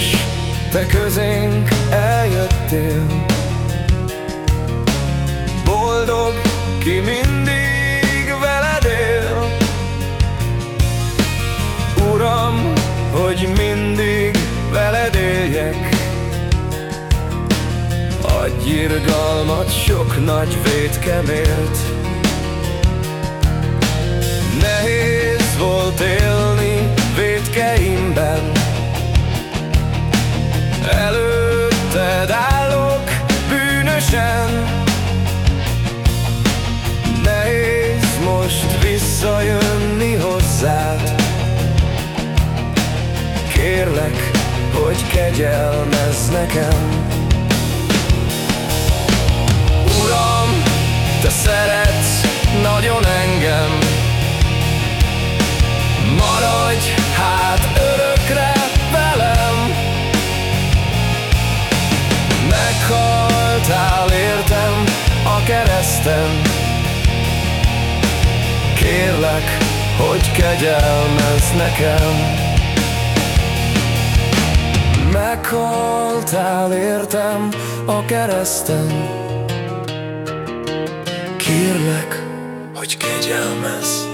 is te közénk eljöttél. Boldog, ki mindig veled él. Uram, hogy mindig veled éljek. Adj irgalmat sok nagy védkemért visszajönni hozzád Kérlek, hogy kegyelmezz nekem. Uram, Te szeretsz nagyon engem. Maradj hát örökre velem. Meghaltál értem a kereszten Kérlek, hogy kegyelmezz nekem. Meghaltál értem a kereszten. Kérlek, hogy kegyelmezz